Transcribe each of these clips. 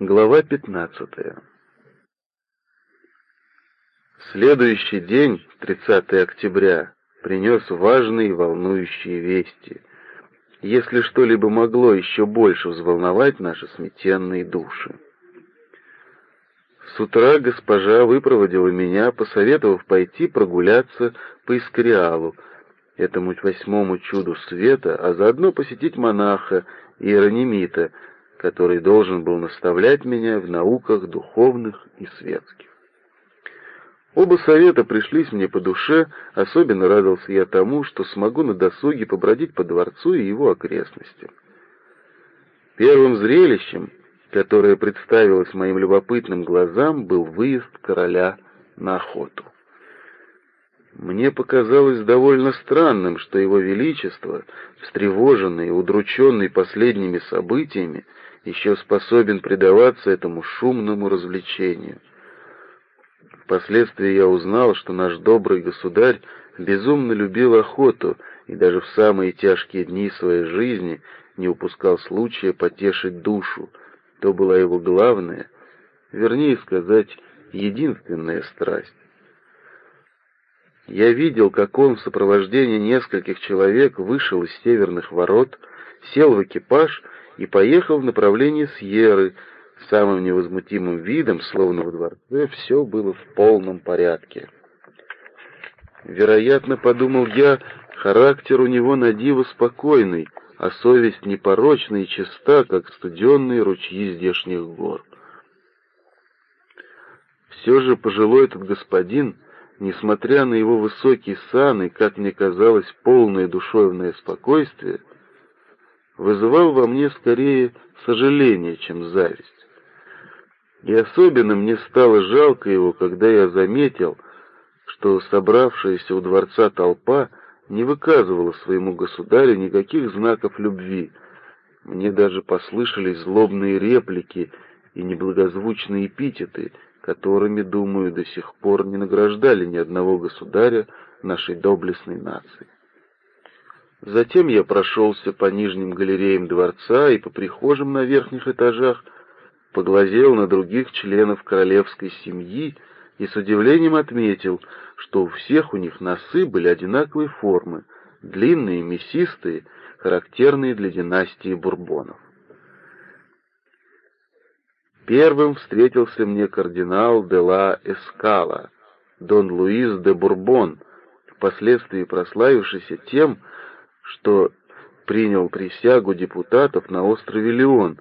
Глава 15. Следующий день, 30 октября, принес важные и волнующие вести, если что-либо могло еще больше взволновать наши сметенные души. С утра госпожа выпроводила меня, посоветовав пойти прогуляться по Искриалу, этому восьмому чуду света, а заодно посетить монаха Иеронимита, который должен был наставлять меня в науках духовных и светских. Оба совета пришлись мне по душе, особенно радовался я тому, что смогу на досуге побродить по дворцу и его окрестностям. Первым зрелищем, которое представилось моим любопытным глазам, был выезд короля на охоту. Мне показалось довольно странным, что его величество, встревоженный и удрученный последними событиями, еще способен предаваться этому шумному развлечению. Впоследствии я узнал, что наш добрый государь безумно любил охоту и даже в самые тяжкие дни своей жизни не упускал случая потешить душу. То была его главная, вернее сказать, единственная страсть. Я видел, как он в сопровождении нескольких человек вышел из северных ворот, сел в экипаж и поехал в направлении Сьерры, самым невозмутимым видом, словно во дворце все было в полном порядке. Вероятно, подумал я, характер у него на диво спокойный, а совесть непорочна и чиста, как студенные ручьи здешних гор. Все же пожилой этот господин, несмотря на его высокий сан и, как мне казалось, полное душевное спокойствие, вызывал во мне скорее сожаление, чем зависть. И особенно мне стало жалко его, когда я заметил, что собравшаяся у дворца толпа не выказывала своему государю никаких знаков любви. Мне даже послышались злобные реплики и неблагозвучные эпитеты, которыми, думаю, до сих пор не награждали ни одного государя нашей доблестной нации. Затем я прошелся по нижним галереям дворца и по прихожим на верхних этажах, поглазел на других членов королевской семьи и с удивлением отметил, что у всех у них носы были одинаковой формы, длинные, мясистые, характерные для династии Бурбонов. Первым встретился мне кардинал де ла Эскала, дон Луис де Бурбон, впоследствии прославившийся тем, что принял присягу депутатов на острове Леон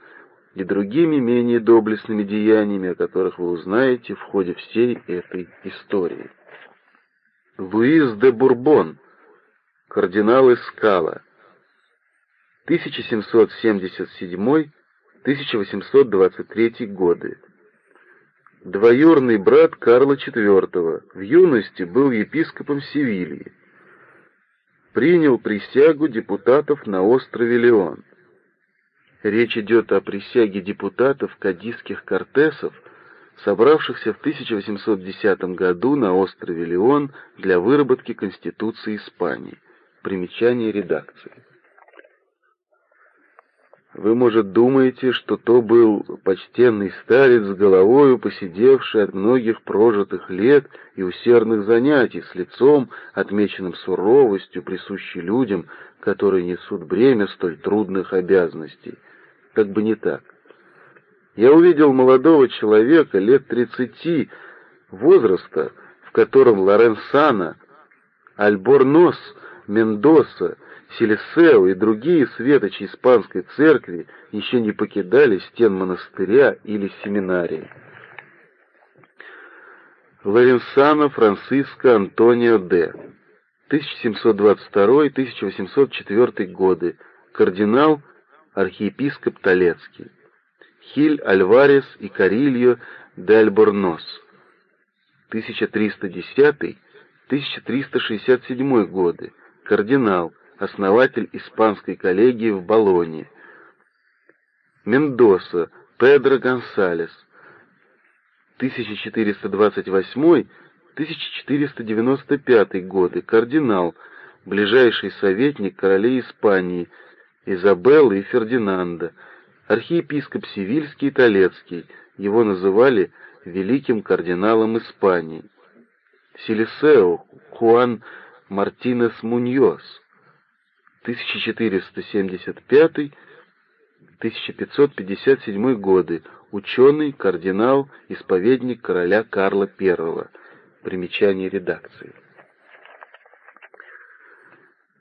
и другими менее доблестными деяниями, о которых вы узнаете в ходе всей этой истории. Луис де Бурбон, кардинал Эскала, 1777-1823 годы. Двоюрный брат Карла IV, в юности был епископом Севильи принял присягу депутатов на острове Леон. Речь идет о присяге депутатов кадисских кортесов, собравшихся в 1810 году на острове Леон для выработки Конституции Испании. Примечание редакции. Вы, может, думаете, что то был почтенный старец с головою, посидевший от многих прожитых лет и усердных занятий, с лицом, отмеченным суровостью, присущей людям, которые несут бремя столь трудных обязанностей. Как бы не так. Я увидел молодого человека лет тридцати возраста, в котором Лоренсана, Альборнос, Мендоса Селесео и другие светочи испанской церкви еще не покидали стен монастыря или семинарии. Лоренсано Франциско Антонио Д. 1722-1804 годы. Кардинал, архиепископ Толецкий. Хиль Альварес и Карильо де Альборнос. 1310-1367 годы. Кардинал, основатель испанской коллегии в Болонье. Мендоса, Педро Гонсалес, 1428-1495 годы, кардинал, ближайший советник королей Испании, Изабеллы и Фердинанда, архиепископ Севильский и Толецкий, его называли великим кардиналом Испании. Селисео Хуан Мартинес Муньос, 1475-1557 годы, ученый, кардинал, исповедник короля Карла I. Примечание редакции.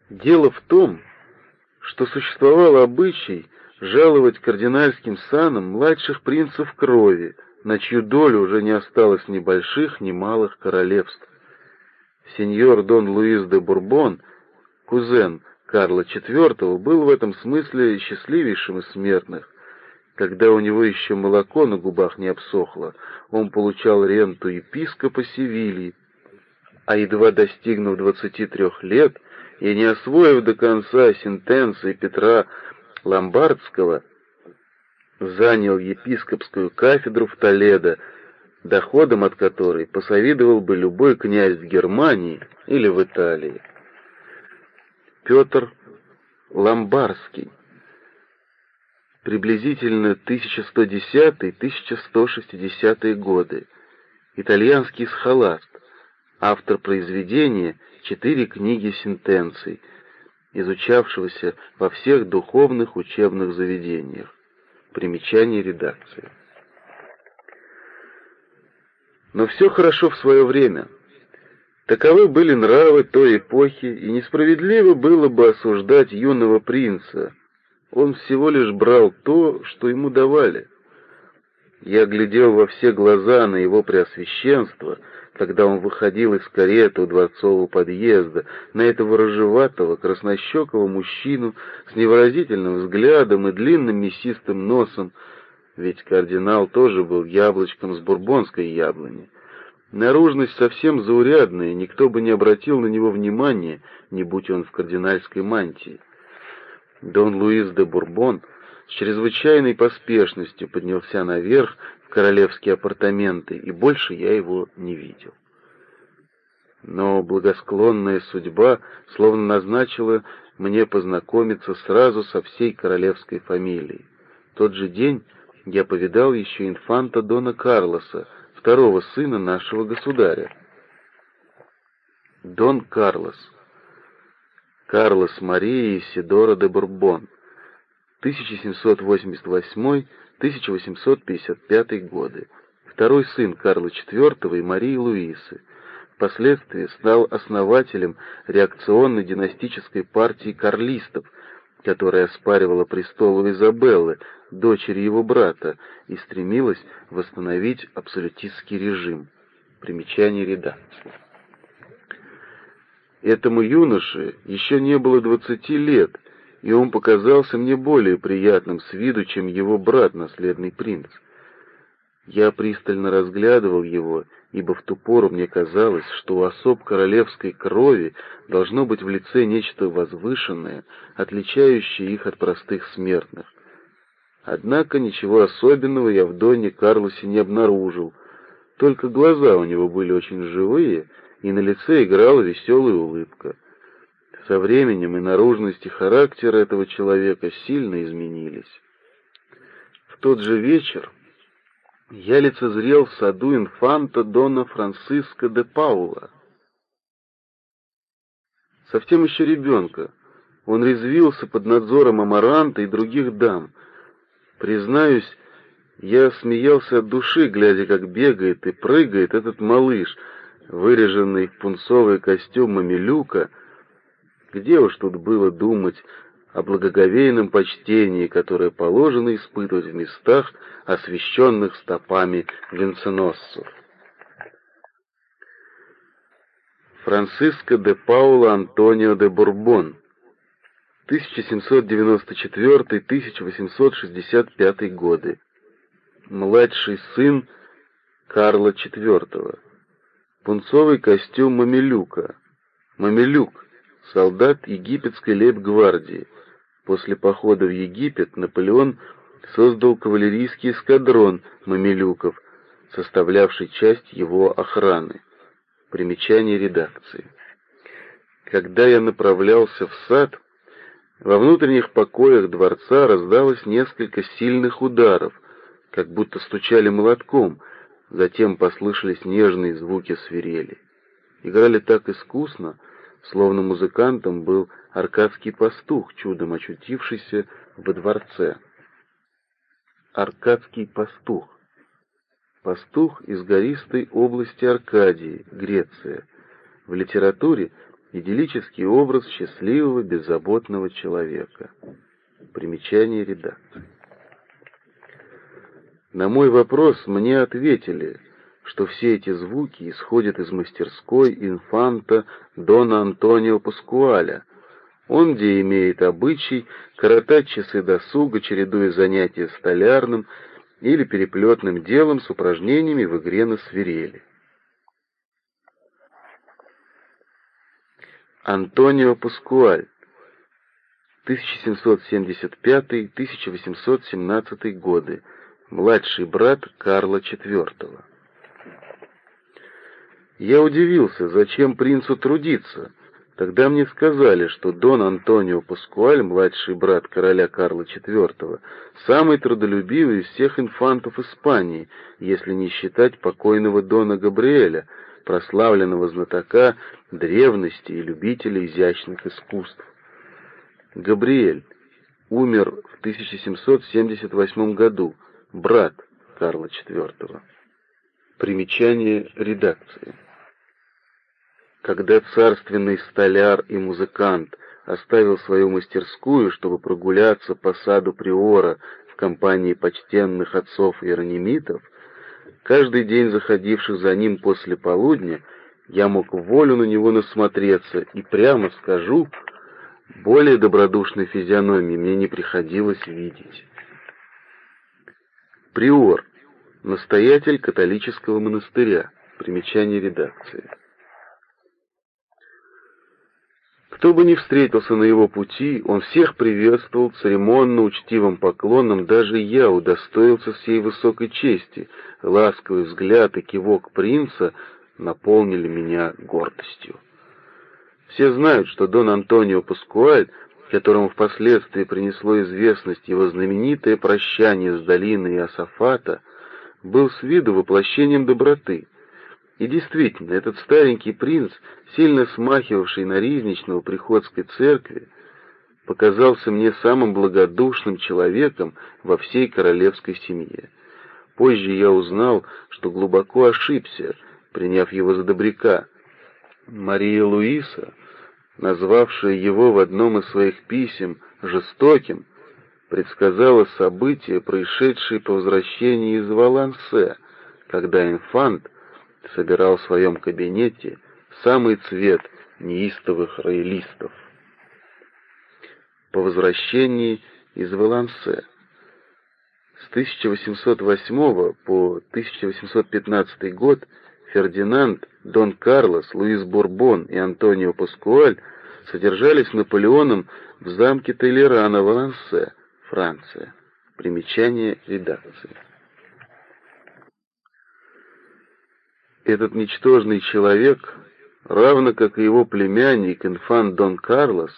Дело в том, что существовал обычай жаловать кардинальским санам младших принцев крови, на чью долю уже не осталось ни больших, ни малых королевств. Сеньор Дон Луис де Бурбон, кузен Карла IV, был в этом смысле счастливейшим из смертных. Когда у него еще молоко на губах не обсохло, он получал ренту епископа Севильи, а едва достигнув 23 лет и не освоив до конца сентенции Петра Ломбардского, занял епископскую кафедру в Толедо, доходом от которой посовидовал бы любой князь в Германии или в Италии. Петр Ломбарский, приблизительно 1110-1160 годы, итальянский схоласт, автор произведения «Четыре книги сентенций», изучавшегося во всех духовных учебных заведениях. Примечание редакции. Но все хорошо в свое время. Таковы были нравы той эпохи, и несправедливо было бы осуждать юного принца. Он всего лишь брал то, что ему давали. Я глядел во все глаза на его преосвященство — когда он выходил из кареты у дворцового подъезда, на этого рыжеватого, краснощекого мужчину с невыразительным взглядом и длинным мясистым носом, ведь кардинал тоже был яблочком с бурбонской яблони. Наружность совсем заурядная, никто бы не обратил на него внимания, не будь он в кардинальской мантии. Дон Луис де Бурбон с чрезвычайной поспешностью поднялся наверх в королевские апартаменты, и больше я его не видел. Но благосклонная судьба словно назначила мне познакомиться сразу со всей королевской фамилией. В тот же день я повидал еще инфанта Дона Карлоса, второго сына нашего государя. Дон Карлос. Карлос Мария Исидора де Бурбон. 1788-1855 годы, второй сын Карла IV и Марии Луисы, впоследствии стал основателем реакционной династической партии карлистов, которая оспаривала престол у Изабеллы, дочери его брата, и стремилась восстановить абсолютистский режим. Примечание редакции. Этому юноше еще не было двадцати лет, и он показался мне более приятным с виду, чем его брат, наследный принц. Я пристально разглядывал его, ибо в ту пору мне казалось, что у особ королевской крови должно быть в лице нечто возвышенное, отличающее их от простых смертных. Однако ничего особенного я в Доне Карлосе не обнаружил, только глаза у него были очень живые, и на лице играла веселая улыбка. Со временем и наружность и характер этого человека сильно изменились. В тот же вечер я лицезрел в саду инфанта Дона Франциско де Паула. Совсем еще ребенка, он резвился под надзором Амаранта и других дам. Признаюсь, я смеялся от души, глядя, как бегает и прыгает этот малыш, выреженный в пунцовый костюм мамилюка — где уж тут было думать о благоговейном почтении, которое положено испытывать в местах, освященных стопами венценосцев. Франциско де Паула Антонио де Бурбон 1794-1865 годы. Младший сын Карла IV. Пунцовый костюм Мамилюка. Мамилюк солдат египетской лейб-гвардии. После похода в Египет Наполеон создал кавалерийский эскадрон мамилюков, составлявший часть его охраны. Примечание редакции. Когда я направлялся в сад, Во внутренних покоях дворца раздалось несколько сильных ударов, как будто стучали молотком, затем послышались нежные звуки свирели. Играли так искусно, словно музыкантом был аркадский пастух, чудом очутившийся во дворце. Аркадский пастух. Пастух из гористой области Аркадии, Греция. В литературе идиллический образ счастливого, беззаботного человека. Примечание редакции. На мой вопрос мне ответили, что все эти звуки исходят из мастерской инфанта Дона Антонио Паскуаля, он где имеет обычай коротать часы досуга, чередуя занятия столярным или переплетным делом с упражнениями в игре на свирели. Антонио Паскуаль 1775-1817 годы, младший брат Карла IV. Я удивился, зачем принцу трудиться. Тогда мне сказали, что Дон Антонио Паскуаль, младший брат короля Карла IV, самый трудолюбивый из всех инфантов Испании, если не считать покойного Дона Габриэля, прославленного знатока древности и любителя изящных искусств. Габриэль умер в 1778 году, брат Карла IV. Примечание редакции. Когда царственный столяр и музыкант оставил свою мастерскую, чтобы прогуляться по саду Приора в компании почтенных отцов иеронимитов, каждый день заходивших за ним после полудня, я мог волю на него насмотреться, и прямо скажу, более добродушной физиономии мне не приходилось видеть. Приор, настоятель католического монастыря, примечание редакции. Кто бы ни встретился на его пути, он всех приветствовал церемонно учтивым поклоном, даже я удостоился всей высокой чести. Ласковый взгляд и кивок принца наполнили меня гордостью. Все знают, что Дон Антонио Паскуаль, которому впоследствии принесло известность его знаменитое прощание с долиной Асафата, был с виду воплощением доброты — и действительно, этот старенький принц, сильно смахивавший на ризничного приходской церкви, показался мне самым благодушным человеком во всей королевской семье. Позже я узнал, что глубоко ошибся, приняв его за добряка. Мария Луиса, назвавшая его в одном из своих писем жестоким, предсказала события, происшедшие по возвращении из Валансе, когда инфант собирал в своем кабинете самый цвет неистовых роялистов. По возвращении из Валансе с 1808 по 1815 год Фердинанд, Дон Карлос, Луис Бурбон и Антонио Паскуаль содержались Наполеоном в замке Толерана, Валансе, Франция. Примечание редакции. Этот ничтожный человек, равно как и его племянник, инфант Дон Карлос,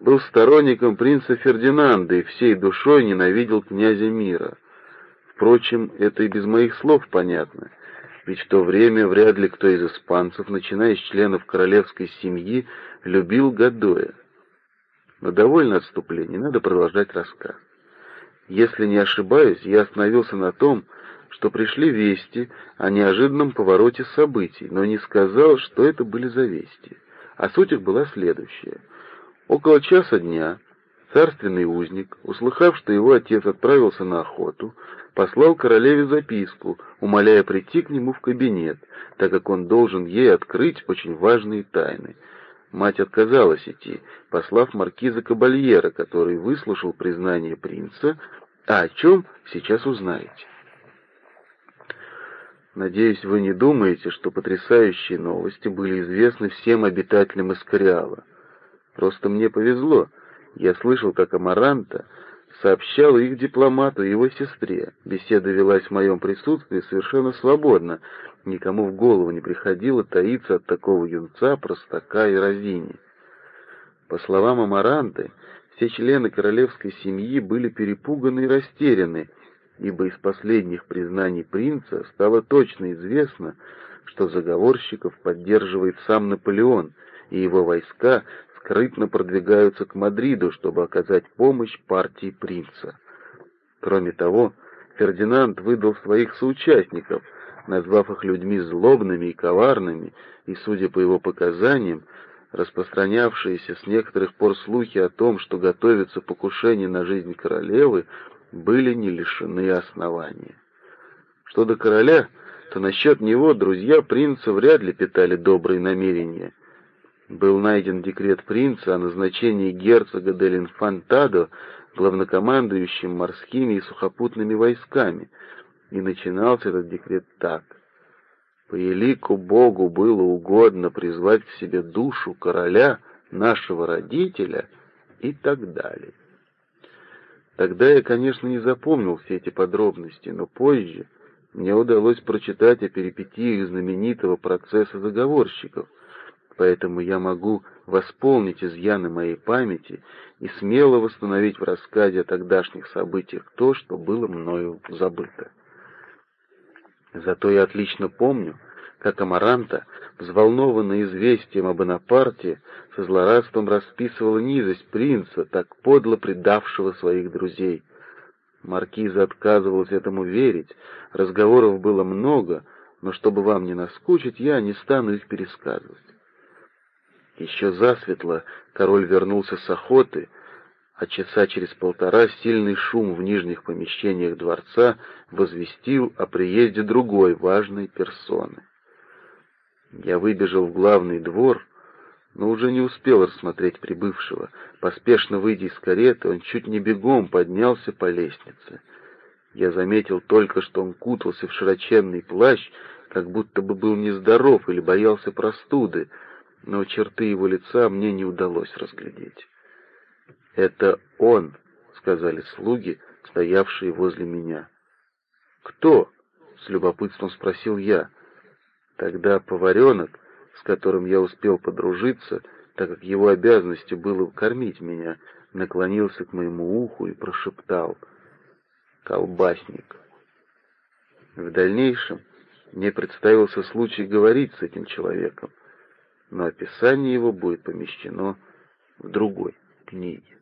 был сторонником принца Фердинанда и всей душой ненавидел князя мира. Впрочем, это и без моих слов понятно, ведь в то время вряд ли кто из испанцев, начиная с членов королевской семьи, любил Гадоя. Но довольно отступлений, надо продолжать рассказ. Если не ошибаюсь, я остановился на том, что пришли вести о неожиданном повороте событий, но не сказал, что это были за вести. А суть их была следующая. Около часа дня царственный узник, услыхав, что его отец отправился на охоту, послал королеве записку, умоляя прийти к нему в кабинет, так как он должен ей открыть очень важные тайны. Мать отказалась идти, послав маркиза Кабальера, который выслушал признание принца, а о чем сейчас узнаете. Надеюсь, вы не думаете, что потрясающие новости были известны всем обитателям Искариала. Просто мне повезло. Я слышал, как Амаранта сообщал их дипломату и его сестре. Беседа велась в моем присутствии совершенно свободно. Никому в голову не приходило таиться от такого юнца, простака и разини. По словам Амаранты, все члены королевской семьи были перепуганы и растеряны, ибо из последних признаний принца стало точно известно, что заговорщиков поддерживает сам Наполеон, и его войска скрытно продвигаются к Мадриду, чтобы оказать помощь партии принца. Кроме того, Фердинанд выдал своих соучастников, назвав их людьми злобными и коварными, и, судя по его показаниям, распространявшиеся с некоторых пор слухи о том, что готовится покушение на жизнь королевы, были не лишены основания. Что до короля, то насчет него друзья принца вряд ли питали добрые намерения. Был найден декрет принца о назначении герцога де Инфантадо главнокомандующим морскими и сухопутными войсками, и начинался этот декрет так. По елику Богу было угодно призвать к себе душу короля, нашего родителя и так далее. Тогда я, конечно, не запомнил все эти подробности, но позже мне удалось прочитать о перипетиях знаменитого процесса заговорщиков, поэтому я могу восполнить изъяны моей памяти и смело восстановить в рассказе о тогдашних событиях то, что было мною забыто. Зато я отлично помню, как Амаранта, взволнованная известием об Бонапарте, со злорадством расписывала низость принца, так подло предавшего своих друзей. Маркиза отказывалась этому верить, разговоров было много, но чтобы вам не наскучить, я не стану их пересказывать. Еще засветло король вернулся с охоты, а часа через полтора сильный шум в нижних помещениях дворца возвестил о приезде другой важной персоны. Я выбежал в главный двор, но уже не успел рассмотреть прибывшего. Поспешно выйдя из кареты, он чуть не бегом поднялся по лестнице. Я заметил только, что он кутался в широченный плащ, как будто бы был нездоров или боялся простуды, но черты его лица мне не удалось разглядеть. «Это он», — сказали слуги, стоявшие возле меня. «Кто?» — с любопытством спросил я. Тогда поваренок, с которым я успел подружиться, так как его обязанностью было кормить меня, наклонился к моему уху и прошептал «Колбасник». В дальнейшем мне представился случай говорить с этим человеком, но описание его будет помещено в другой книге.